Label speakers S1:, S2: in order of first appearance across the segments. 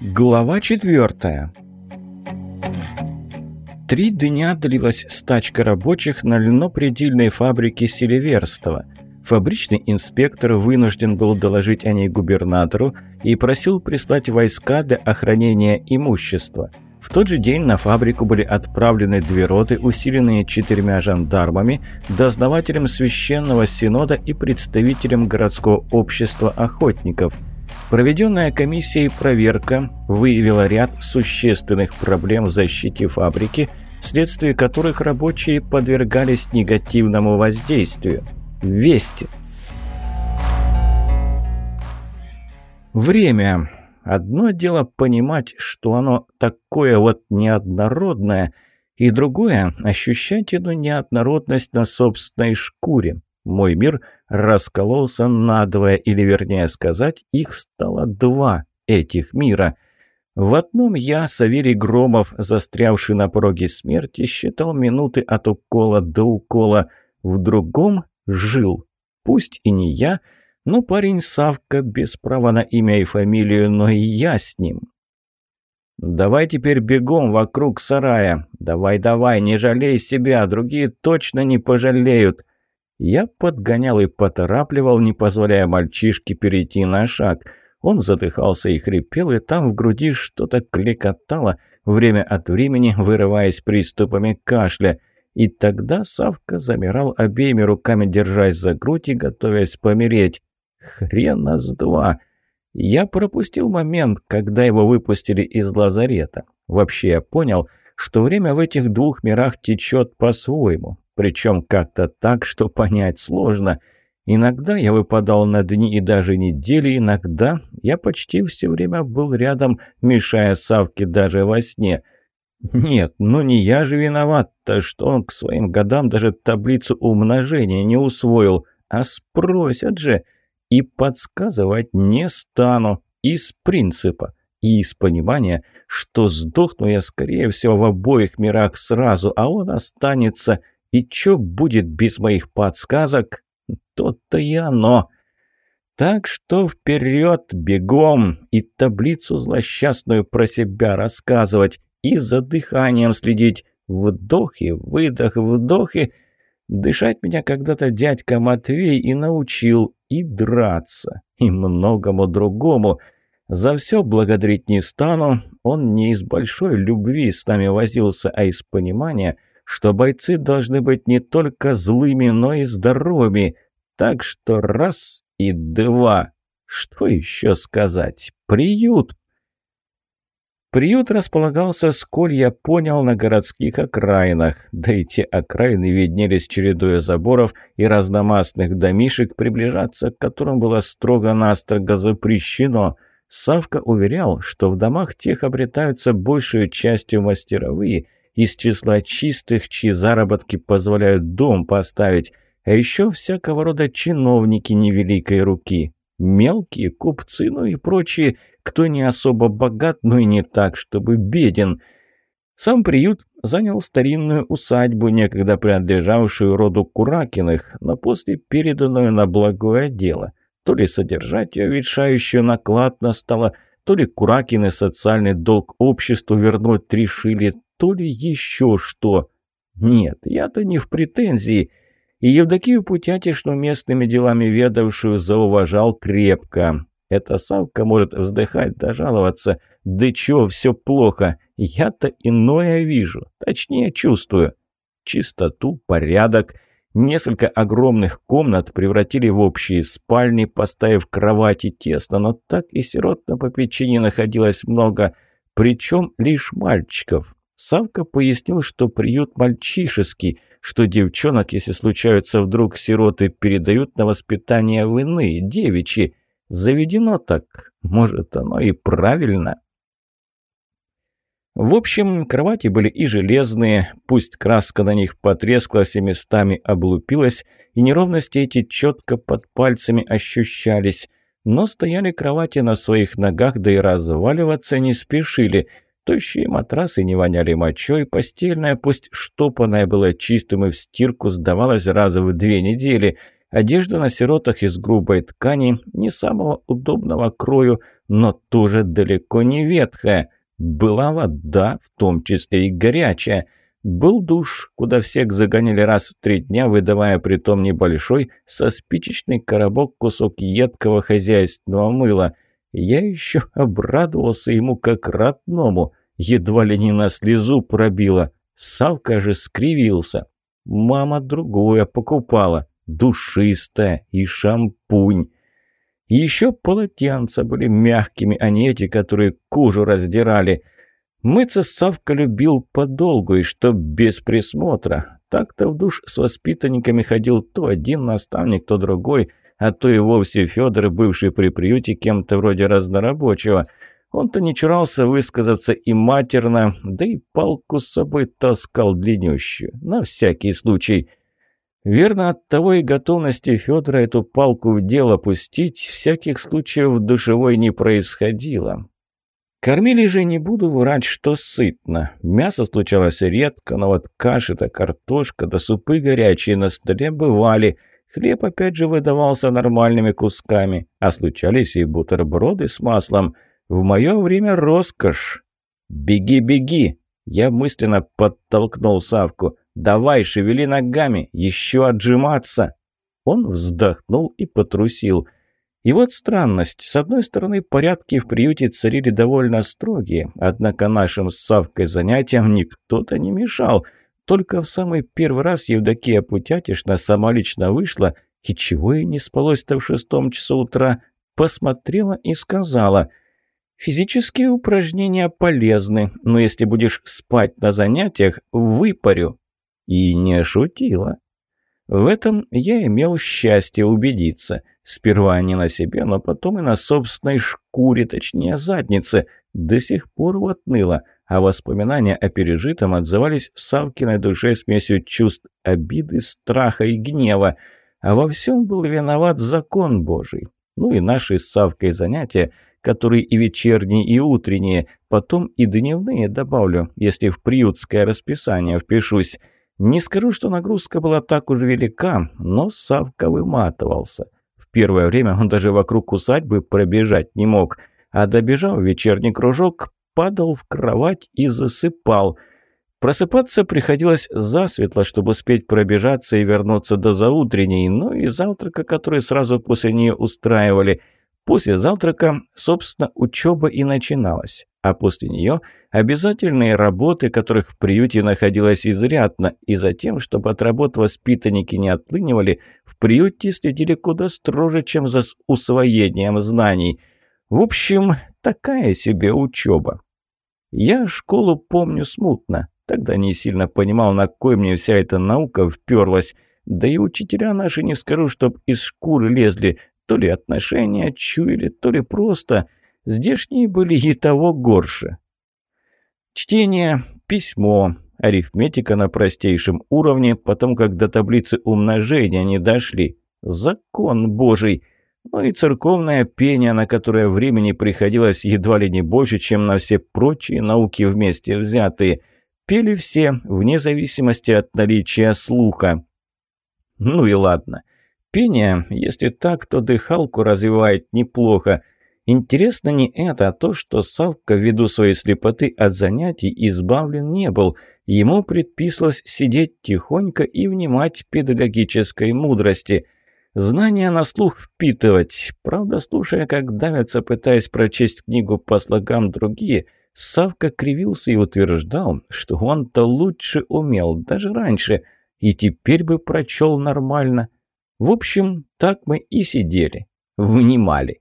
S1: Глава четвертая. Три дня длилась стачка рабочих на льнопредельной фабрике Селиверстова. Фабричный инспектор вынужден был доложить о ней губернатору и просил прислать войска для охранения имущества. В тот же день на фабрику были отправлены две роты, усиленные четырьмя жандармами, дознавателем священного синода и представителем городского общества охотников – Проведенная комиссией проверка выявила ряд существенных проблем в защите фабрики, вследствие которых рабочие подвергались негативному воздействию. Вести. Время. Одно дело понимать, что оно такое вот неоднородное, и другое – ощущать эту неоднородность на собственной шкуре. Мой мир раскололся надвое, или вернее сказать, их стало два, этих мира. В одном я, Савелий Громов, застрявший на пороге смерти, считал минуты от укола до укола, в другом жил. Пусть и не я, но парень Савка без права на имя и фамилию, но и я с ним. «Давай теперь бегом вокруг сарая. Давай-давай, не жалей себя, другие точно не пожалеют», я подгонял и поторапливал, не позволяя мальчишке перейти на шаг. Он задыхался и хрипел, и там в груди что-то клекотало, время от времени вырываясь приступами кашля. И тогда Савка замирал обеими руками, держась за грудь и готовясь помереть. Хрена с два! Я пропустил момент, когда его выпустили из лазарета. Вообще я понял, что время в этих двух мирах течет по-своему. Причем как-то так, что понять сложно. Иногда я выпадал на дни и даже недели, иногда я почти все время был рядом, мешая Савке даже во сне. Нет, ну не я же виноват-то, что он к своим годам даже таблицу умножения не усвоил. А спросят же. И подсказывать не стану. Из принципа. И из понимания, что сдохну я, скорее всего, в обоих мирах сразу, а он останется и чё будет без моих подсказок? То-то и оно. Так что вперед, бегом, и таблицу злосчастную про себя рассказывать, и за дыханием следить. Вдохи, выдох, вдохи. Дышать меня когда-то дядька Матвей и научил, и драться, и многому другому. За все благодарить не стану, он не из большой любви с нами возился, а из понимания – что бойцы должны быть не только злыми, но и здоровыми. Так что раз и два. Что еще сказать? Приют. Приют располагался, сколь я понял, на городских окраинах. Да и те окраины виднелись чередой заборов и разномастных домишек, приближаться к которым было строго-настрого запрещено. Савка уверял, что в домах тех обретаются большей частью мастеровые – из числа чистых, чьи заработки позволяют дом поставить, а еще всякого рода чиновники невеликой руки, мелкие купцы, ну и прочие, кто не особо богат, но и не так, чтобы беден. Сам приют занял старинную усадьбу, некогда принадлежавшую роду Куракиных, но после переданную на благое дело. То ли содержать ее ветшающую накладно стало, то ли Куракины социальный долг обществу вернуть решили, то ли еще что. Нет, я-то не в претензии. И Евдокию Путятишну, местными делами ведавшую, зауважал крепко. Эта Савка может вздыхать да жаловаться. Да чё, все плохо. Я-то иное вижу, точнее чувствую. Чистоту, порядок. Несколько огромных комнат превратили в общие спальни, поставив кровати тесно, но так и сирот на попечении находилось много, причем лишь мальчиков. Савка пояснил, что приют мальчишеский, что девчонок, если случаются вдруг сироты, передают на воспитание в иные, девичьи. Заведено так, может, оно и правильно. В общем, кровати были и железные, пусть краска на них потрескалась и местами облупилась, и неровности эти четко под пальцами ощущались, но стояли кровати на своих ногах, да и разваливаться не спешили – Тощие матрасы не воняли мочой, постельная, пусть штопанная была чистым и в стирку, сдавалась раза в две недели, Одежда на сиротах из грубой ткани, не самого удобного крою, но тоже далеко не ветхая. Была вода, в том числе и горячая. Был душ, куда всех загоняли раз в три дня, выдавая притом небольшой, со спичечный коробок кусок едкого хозяйственного мыла. Я еще обрадовался ему как родному, едва ли не на слезу пробило. Савка же скривился. Мама другое покупала душистая и шампунь. еще полотенца были мягкими, а не эти, которые кожу раздирали. Мыться Савка любил подолгу и что без присмотра. Так-то в душ с воспитанниками ходил то один наставник, то другой, а то и вовсе Федор, бывший при приюте кем-то вроде разнорабочего. Он-то не чурался высказаться и матерно, да и палку с собой таскал длиннющую, на всякий случай – Верно, от того и готовности Федора эту палку в дело пустить всяких случаев душевой не происходило. Кормили же не буду врать, что сытно. Мясо случалось редко, но вот каши да картошка да супы горячие на столе бывали. Хлеб опять же выдавался нормальными кусками, а случались и бутерброды с маслом. В мое время роскошь. «Беги, беги!» Я мысленно подтолкнул Савку. «Давай, шевели ногами, еще отжиматься!» Он вздохнул и потрусил. И вот странность. С одной стороны, порядки в приюте царили довольно строгие, однако нашим с Савкой занятиям никто-то не мешал. Только в самый первый раз Евдокия Путятишна сама лично вышла, и чего ей не спалось-то в шестом часу утра, посмотрела и сказала – Физические упражнения полезны, но если будешь спать на занятиях, выпарю. И не шутила. В этом я имел счастье убедиться. Сперва не на себе, но потом и на собственной шкуре, точнее заднице. До сих пор вот ныло, а воспоминания о пережитом отзывались в Савкиной душе смесью чувств обиды, страха и гнева. А во всем был виноват закон Божий. Ну и наши с Савкой занятия, которые и вечерние, и утренние, потом и дневные добавлю, если в приютское расписание впишусь. Не скажу, что нагрузка была так уж велика, но Савка выматывался. В первое время он даже вокруг усадьбы пробежать не мог, а добежав вечерний кружок, падал в кровать и засыпал. Просыпаться приходилось засветло, чтобы успеть пробежаться и вернуться до заутренней, но и завтрака, который сразу после нее устраивали – После завтрака, собственно, учеба и начиналась, а после нее обязательные работы, которых в приюте находилось изрядно, и затем, чтобы от работ воспитанники не отлынивали, в приюте следили куда строже, чем за усвоением знаний. В общем, такая себе учеба. Я школу помню смутно, тогда не сильно понимал, на кой мне вся эта наука вперлась, да и учителя наши не скажу, чтоб из шкуры лезли, то ли отношения чуяли, то ли просто. Здешние были и того горше. Чтение, письмо, арифметика на простейшем уровне, потом как до таблицы умножения не дошли. Закон Божий. Ну и церковное пение, на которое времени приходилось едва ли не больше, чем на все прочие науки вместе взятые. Пели все, вне зависимости от наличия слуха. Ну и ладно. Пение, если так, то дыхалку развивает неплохо. Интересно не это, а то, что Савка ввиду своей слепоты от занятий избавлен не был. Ему предписалось сидеть тихонько и внимать педагогической мудрости. Знания на слух впитывать. Правда, слушая, как давятся, пытаясь прочесть книгу по слогам другие, Савка кривился и утверждал, что он-то лучше умел, даже раньше, и теперь бы прочел нормально – в общем, так мы и сидели. Внимали.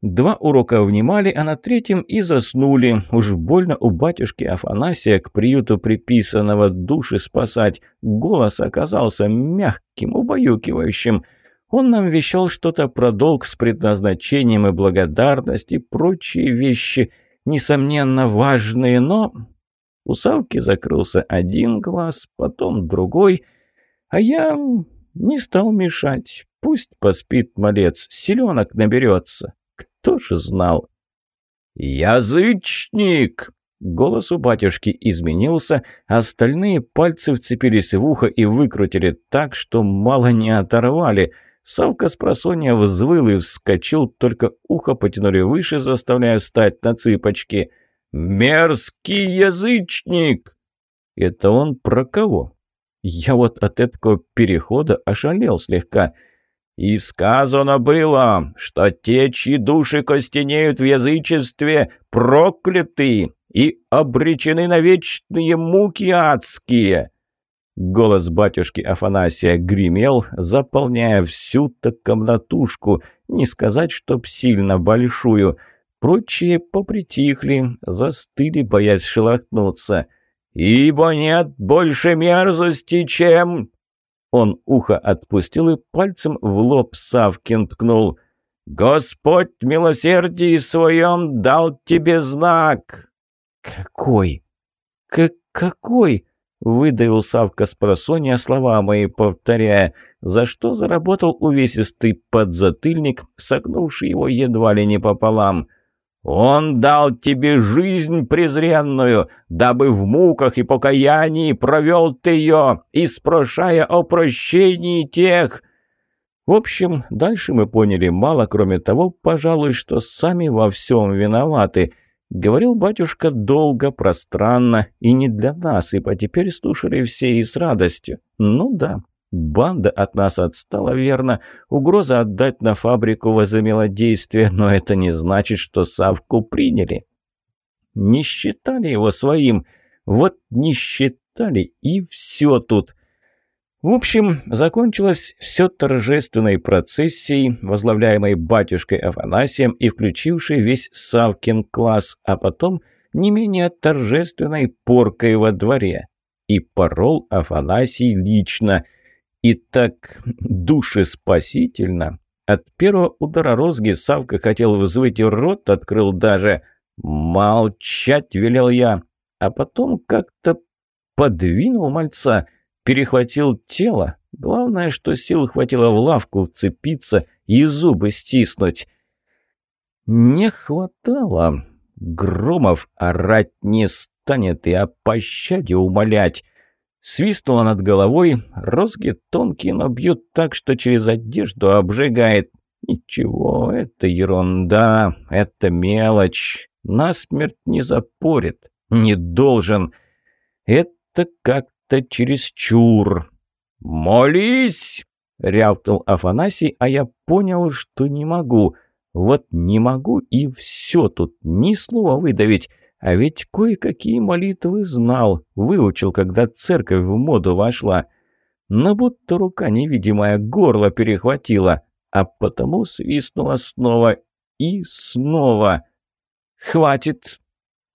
S1: Два урока внимали, а на третьем и заснули. Уж больно у батюшки Афанасия к приюту приписанного души спасать. Голос оказался мягким, убаюкивающим. Он нам вещал что-то про долг с предназначением и благодарность и прочие вещи, несомненно важные, но... У Савки закрылся один глаз, потом другой, а я не стал мешать. Пусть поспит малец, селенок наберется. Кто же знал? «Язычник!» Голос у батюшки изменился, остальные пальцы вцепились в ухо и выкрутили так, что мало не оторвали. Савка с просонья взвыл и вскочил, только ухо потянули выше, заставляя встать на цыпочки. «Мерзкий язычник!» «Это он про кого?» Я вот от этого перехода ошалел слегка – и сказано было, что те, чьи души костенеют в язычестве, прокляты и обречены на вечные муки адские. Голос батюшки Афанасия гремел, заполняя всю-то комнатушку, не сказать, чтоб сильно большую. Прочие попритихли, застыли, боясь шелохнуться. «Ибо нет больше мерзости, чем...» Он ухо отпустил и пальцем в лоб Савкин ткнул. «Господь милосердии своем дал тебе знак!» «Какой? Как какой?» — выдавил Савка с просонья слова мои, повторяя, за что заработал увесистый подзатыльник, согнувший его едва ли не пополам. Он дал тебе жизнь презренную, дабы в муках и покаянии провел ты ее, испрошая о прощении тех». В общем, дальше мы поняли мало, кроме того, пожалуй, что сами во всем виноваты. Говорил батюшка долго, пространно и не для нас, ибо теперь слушали все и с радостью. Ну да, Банда от нас отстала, верно. Угроза отдать на фабрику возымела действие, но это не значит, что Савку приняли. Не считали его своим. Вот не считали, и все тут. В общем, закончилось все торжественной процессией, возглавляемой батюшкой Афанасием и включившей весь Савкин класс, а потом не менее торжественной поркой во дворе. И порол Афанасий лично – и так душеспасительно. От первого удара розги Савка хотел вызвать и рот открыл даже. «Молчать!» — велел я. А потом как-то подвинул мальца, перехватил тело. Главное, что сил хватило в лавку вцепиться и зубы стиснуть. Не хватало. Громов орать не станет и о пощаде умолять. Свистнула над головой, розги тонкие, но бьют так, что через одежду обжигает. Ничего, это ерунда, это мелочь. Насмерть не запорит, не должен. Это как-то чересчур. «Молись!» — рявкнул Афанасий, а я понял, что не могу. Вот не могу и все тут, ни слова выдавить. А ведь кое-какие молитвы знал, выучил, когда церковь в моду вошла. Но будто рука невидимая горло перехватила, а потому свистнула снова и снова. «Хватит!»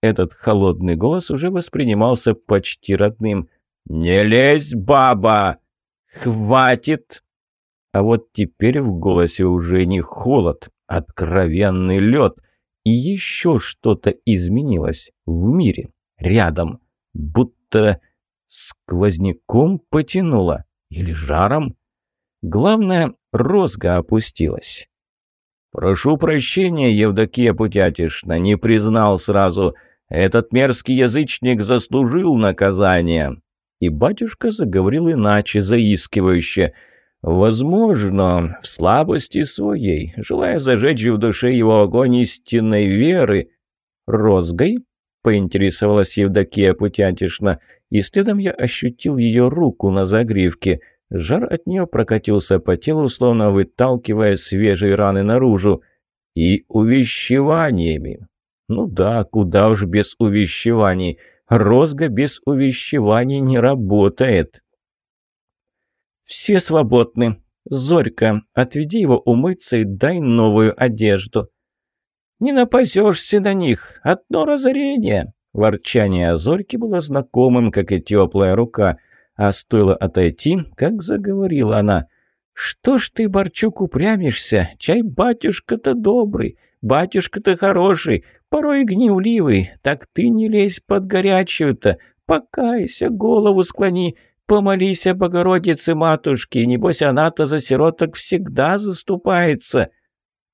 S1: Этот холодный голос уже воспринимался почти родным. «Не лезь, баба!» «Хватит!» А вот теперь в голосе уже не холод, откровенный лед – и еще что-то изменилось в мире, рядом, будто сквозняком потянуло или жаром. Главное, розга опустилась. «Прошу прощения, Евдокия Путятишна, не признал сразу. Этот мерзкий язычник заслужил наказание». И батюшка заговорил иначе, заискивающе – Возможно, в слабости своей, желая зажечь в душе его огонь истинной веры. «Розгой?» — поинтересовалась Евдокия Путятишна, и следом я ощутил ее руку на загривке. Жар от нее прокатился по телу, словно выталкивая свежие раны наружу. И увещеваниями. Ну да, куда уж без увещеваний. Розга без увещеваний не работает. «Все свободны. Зорька, отведи его умыться и дай новую одежду». «Не напасешься на них. Одно разорение». Ворчание Зорьки было знакомым, как и теплая рука. А стоило отойти, как заговорила она. «Что ж ты, Борчук, упрямишься? Чай батюшка-то добрый, батюшка-то хороший, порой гневливый. Так ты не лезь под горячую-то, покайся, голову склони. Помолись о Богородице матушке, небось она-то за сироток всегда заступается».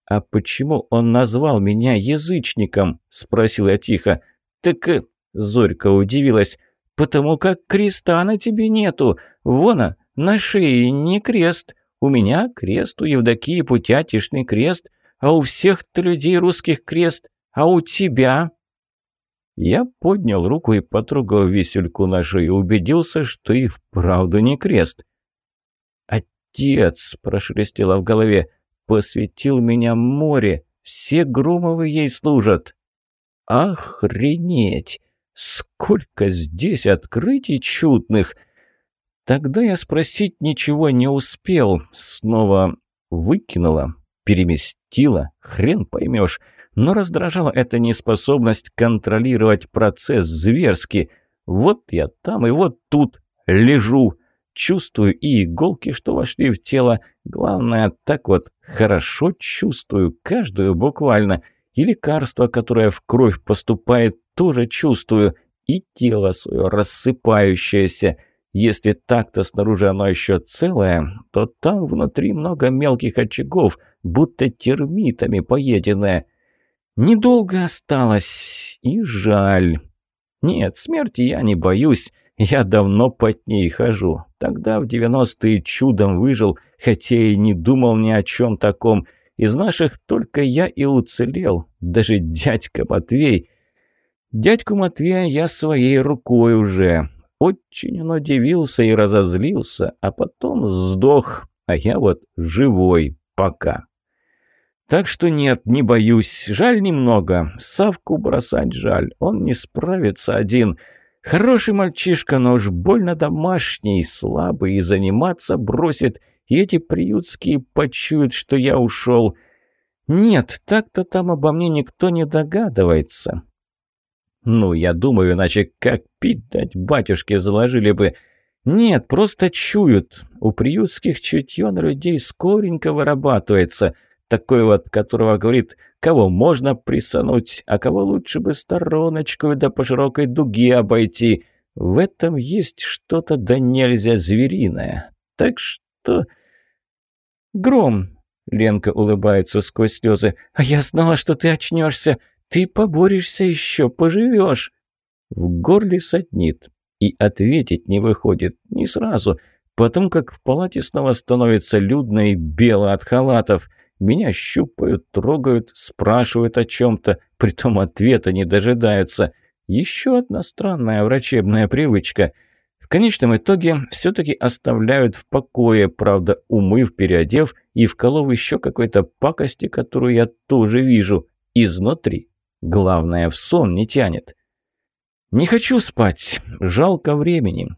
S1: «А почему он назвал меня язычником?» – спросил я тихо. «Так э, Зорька удивилась. «Потому как креста на тебе нету. Вон, на шее не крест. У меня крест, у Евдокии Путятишный крест, а у всех-то людей русских крест, а у тебя...» Я поднял руку и, потрогав висюльку на шее, убедился, что и вправду не крест. «Отец!» – прошелестело в голове. «Посвятил меня море! Все Громовы ей служат!» «Охренеть! Сколько здесь открытий чудных!» Тогда я спросить ничего не успел. Снова выкинула, переместила, хрен поймешь. Но раздражала эта неспособность контролировать процесс зверски. Вот я там и вот тут лежу. Чувствую и иголки, что вошли в тело. Главное, так вот хорошо чувствую, каждую буквально. И лекарство, которое в кровь поступает, тоже чувствую. И тело свое рассыпающееся – если так-то снаружи оно еще целое, то там внутри много мелких очагов, будто термитами поеденное. Недолго осталось, и жаль. Нет, смерти я не боюсь, я давно под ней хожу. Тогда в девяностые чудом выжил, хотя и не думал ни о чем таком. Из наших только я и уцелел, даже дядька Матвей. Дядьку Матвея я своей рукой уже, очень он удивился и разозлился, а потом сдох, а я вот живой пока. Так что нет, не боюсь. Жаль немного. Савку бросать жаль. Он не справится один. Хороший мальчишка, но уж больно домашний, слабый, и заниматься бросит. И эти приютские почуют, что я ушел. Нет, так-то там обо мне никто не догадывается. Ну, я думаю, иначе как пить дать батюшке заложили бы. Нет, просто чуют. У приютских чутье на людей скоренько вырабатывается. Такой вот, которого говорит, кого можно присануть, а кого лучше бы стороночку да по широкой дуге обойти. В этом есть что-то да нельзя звериное. Так что... Гром, Ленка улыбается сквозь слезы. «А я знала, что ты очнешься. Ты поборешься еще, поживешь. В горле сотнит. И ответить не выходит. Не сразу. Потом, как в палате снова становится людно и бело от халатов. Меня щупают, трогают, спрашивают о чем-то. Притом ответа не дожидаются. Еще одна странная врачебная привычка. В конечном итоге все-таки оставляют в покое, правда, умыв, переодев и вколов еще какой-то пакости, которую я тоже вижу. Изнутри. Главное, в сон не тянет. Не хочу спать. Жалко времени.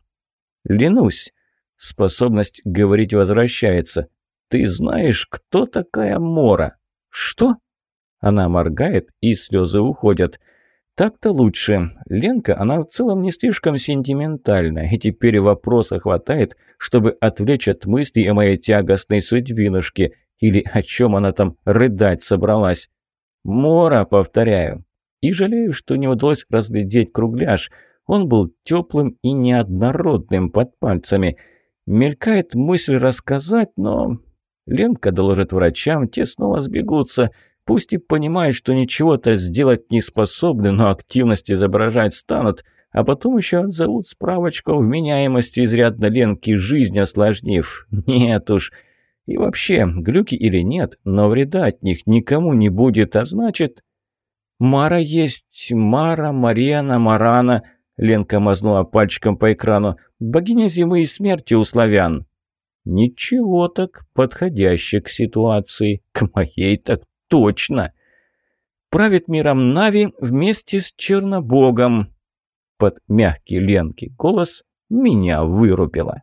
S1: Ленусь. Способность говорить возвращается. Ты знаешь, кто такая Мора? Что? Она моргает, и слезы уходят. Так-то лучше. Ленка, она в целом не слишком сентиментальна, и теперь вопроса хватает, чтобы отвлечь от мыслей о моей тягостной судьбинушке, или о чем она там рыдать собралась. Мора, повторяю. И жалею, что не удалось разглядеть кругляш. Он был теплым и неоднородным под пальцами. Мелькает мысль рассказать, но... Ленка доложит врачам, те снова сбегутся. Пусть и понимают, что ничего-то сделать не способны, но активность изображать станут. А потом еще отзовут справочку о вменяемости изрядно Ленки, жизнь осложнив. Нет уж... И вообще, глюки или нет, но вреда от них никому не будет, а значит... «Мара есть, Мара, Марена, Марана», — Ленка мазнула пальчиком по экрану. «Богиня зимы и смерти у славян». «Ничего так, подходящий к ситуации. К моей так точно». «Правит миром Нави вместе с Чернобогом». Под мягкий Ленки голос меня вырубило.